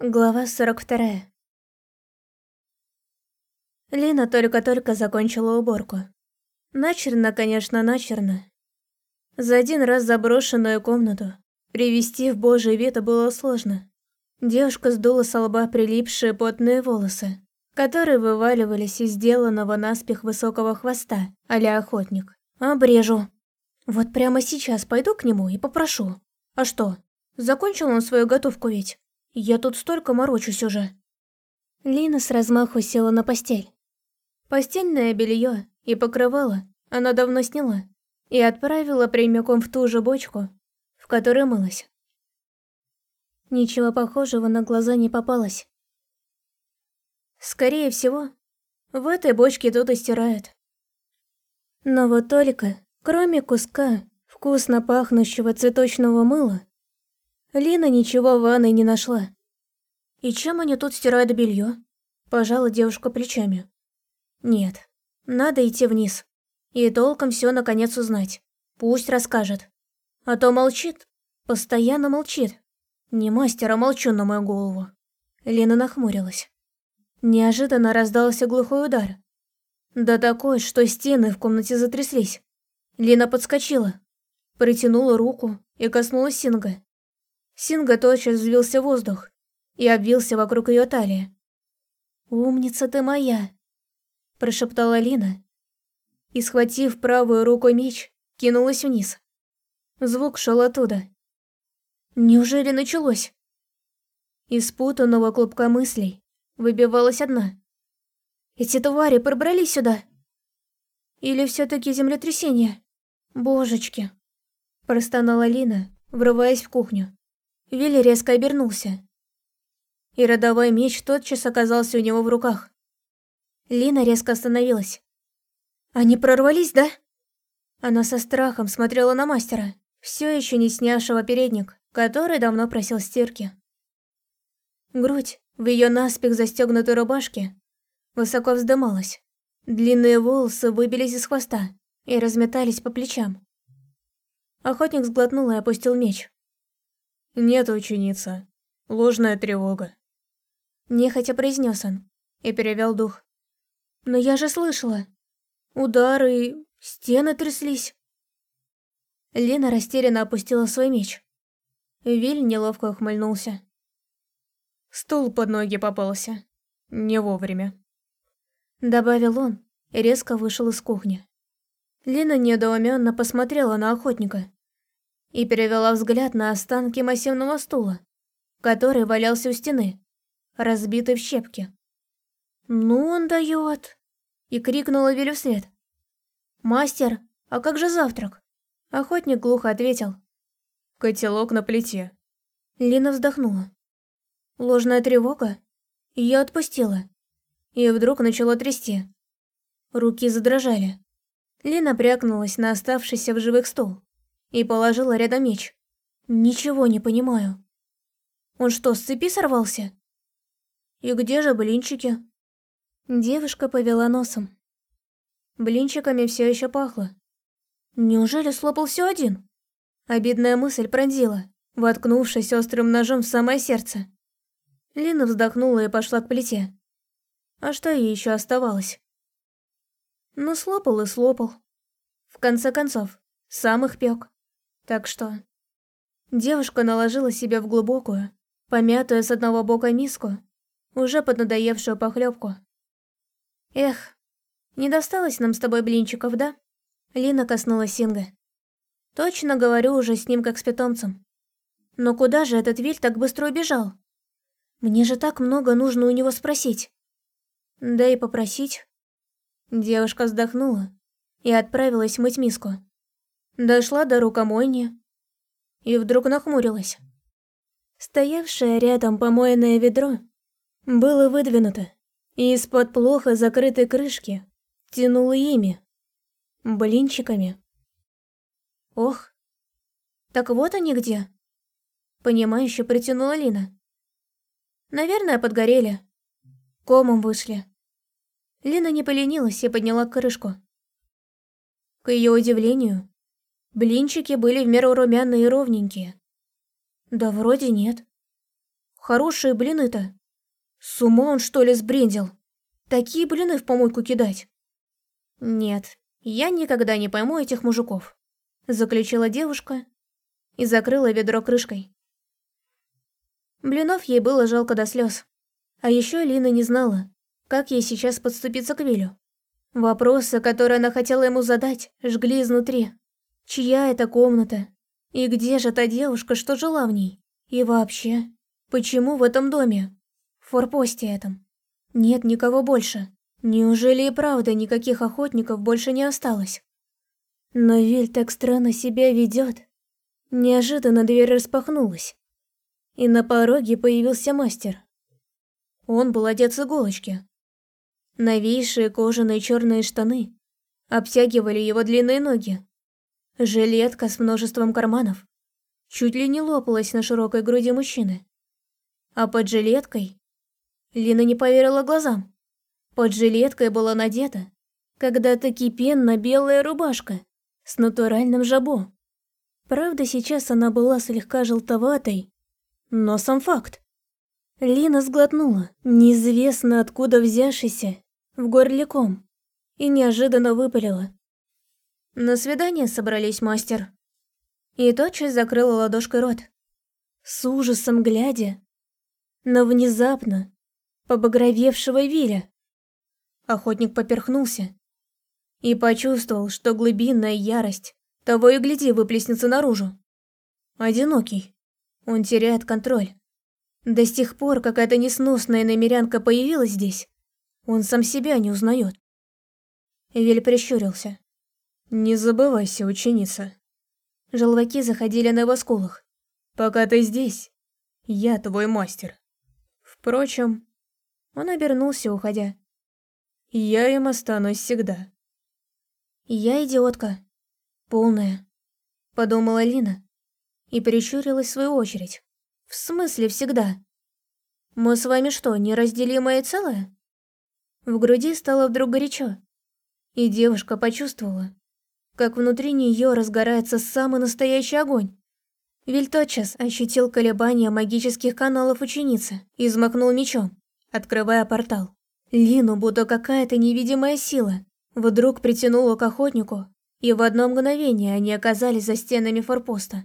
Глава 42. Лина только-только закончила уборку. Начерно, конечно, начерно. За один раз заброшенную комнату привести в божий вид было сложно. Девушка сдула с лба прилипшие потные волосы, которые вываливались из сделанного наспех высокого хвоста, а охотник. «Обрежу. Вот прямо сейчас пойду к нему и попрошу. А что, закончил он свою готовку ведь?» Я тут столько морочусь уже. Лина с размаху села на постель. Постельное белье и покрывало она давно сняла и отправила прямиком в ту же бочку, в которой мылась. Ничего похожего на глаза не попалось. Скорее всего, в этой бочке тут и стирают. Но вот только, кроме куска вкусно пахнущего цветочного мыла, Лина ничего в ванной не нашла. «И чем они тут стирают белье? Пожала девушка плечами. «Нет, надо идти вниз. И толком все наконец узнать. Пусть расскажет. А то молчит, постоянно молчит. Не мастер, а молчу на мою голову». Лена нахмурилась. Неожиданно раздался глухой удар. Да такой, что стены в комнате затряслись. Лена подскочила, протянула руку и коснулась Синга. Синга тотчас взвился в воздух и обвился вокруг ее талии. «Умница ты моя!» – прошептала Лина и, схватив правую рукой меч, кинулась вниз. Звук шел оттуда. Неужели началось? Из путанного клубка мыслей выбивалась одна. Эти твари пробрались сюда? Или все таки землетрясение? Божечки. Простонала Лина, врываясь в кухню. Вилли резко обернулся. И родовой меч тотчас оказался у него в руках. Лина резко остановилась. «Они прорвались, да?» Она со страхом смотрела на мастера, все еще не снявшего передник, который давно просил стирки. Грудь в ее наспех застегнутой рубашке высоко вздымалась. Длинные волосы выбились из хвоста и разметались по плечам. Охотник сглотнул и опустил меч. «Нет, ученица. Ложная тревога». Нехотя произнес он и перевел дух. «Но я же слышала. Удары, стены тряслись». Лена растерянно опустила свой меч. Виль неловко ухмыльнулся. Стул под ноги попался. Не вовремя. Добавил он и резко вышел из кухни. Лена недоуменно посмотрела на охотника и перевела взгляд на останки массивного стула, который валялся у стены, разбитый в щепки. «Ну он дает!» и крикнула Вилю вслед. «Мастер, а как же завтрак?» Охотник глухо ответил. «Котелок на плите». Лина вздохнула. Ложная тревога? Я отпустила. И вдруг начало трясти. Руки задрожали. Лина прякнулась на оставшийся в живых стол и положила рядом меч. Ничего не понимаю. Он что, с цепи сорвался? И где же блинчики? Девушка повела носом. Блинчиками все еще пахло. Неужели слопал все один? Обидная мысль пронзила, воткнувшись острым ножом в самое сердце. Лина вздохнула и пошла к плите. А что ей еще оставалось? Ну, слопал и слопал. В конце концов, сам их пек. Так что... Девушка наложила себе в глубокую, помятую с одного бока миску, уже поднадоевшую похлебку. Эх, не досталось нам с тобой блинчиков, да? Лина коснулась Синга. Точно говорю уже с ним как с питомцем. Но куда же этот Виль так быстро убежал? Мне же так много нужно у него спросить. Да и попросить. Девушка вздохнула и отправилась мыть миску. Дошла до рукомойни и вдруг нахмурилась. Стоявшее рядом помоенное ведро было выдвинуто, и из-под плохо закрытой крышки тянуло ими, блинчиками. Ох, так вот они где. Понимающе притянула Лина. Наверное, подгорели. Комом вышли. Лина не поленилась и подняла крышку. К ее удивлению, Блинчики были в меру румяные и ровненькие. Да вроде нет. Хорошие блины-то. С ума он что ли сбрендил? Такие блины в помойку кидать? Нет, я никогда не пойму этих мужиков. Заключила девушка и закрыла ведро крышкой. Блинов ей было жалко до слез. А еще Лина не знала, как ей сейчас подступиться к Вилю. Вопросы, которые она хотела ему задать, жгли изнутри. Чья это комната? И где же та девушка, что жила в ней? И вообще, почему в этом доме? В форпосте этом. Нет никого больше. Неужели и правда никаких охотников больше не осталось? Но Виль так странно себя ведет. Неожиданно дверь распахнулась. И на пороге появился мастер. Он был одет с иголочки. Новейшие кожаные черные штаны обтягивали его длинные ноги. Жилетка с множеством карманов чуть ли не лопалась на широкой груди мужчины. А под жилеткой... Лина не поверила глазам. Под жилеткой была надета когда-то кипенно-белая рубашка с натуральным жабо. Правда, сейчас она была слегка желтоватой, но сам факт. Лина сглотнула, неизвестно откуда взявшийся, в горле ком, и неожиданно выпалила. На свидание собрались, мастер. И тотчас закрыла ладошкой рот. С ужасом глядя на внезапно побагровевшего Виля. Охотник поперхнулся и почувствовал, что глубинная ярость того и гляди выплеснется наружу. Одинокий. Он теряет контроль. До сих пор, как эта несносная намерянка появилась здесь, он сам себя не узнает. Виль прищурился. Не забывайся, ученица. Желваки заходили на его скулах. Пока ты здесь, я твой мастер. Впрочем, он обернулся, уходя. Я им останусь всегда. Я идиотка. Полная. Подумала Лина. И прищурилась в свою очередь. В смысле всегда? Мы с вами что, неразделимое целое? В груди стало вдруг горячо. И девушка почувствовала, как внутри нее разгорается самый настоящий огонь. Виль тотчас ощутил колебания магических каналов ученицы и взмахнул мечом, открывая портал. Лину, будто какая-то невидимая сила, вдруг притянула к охотнику, и в одно мгновение они оказались за стенами форпоста.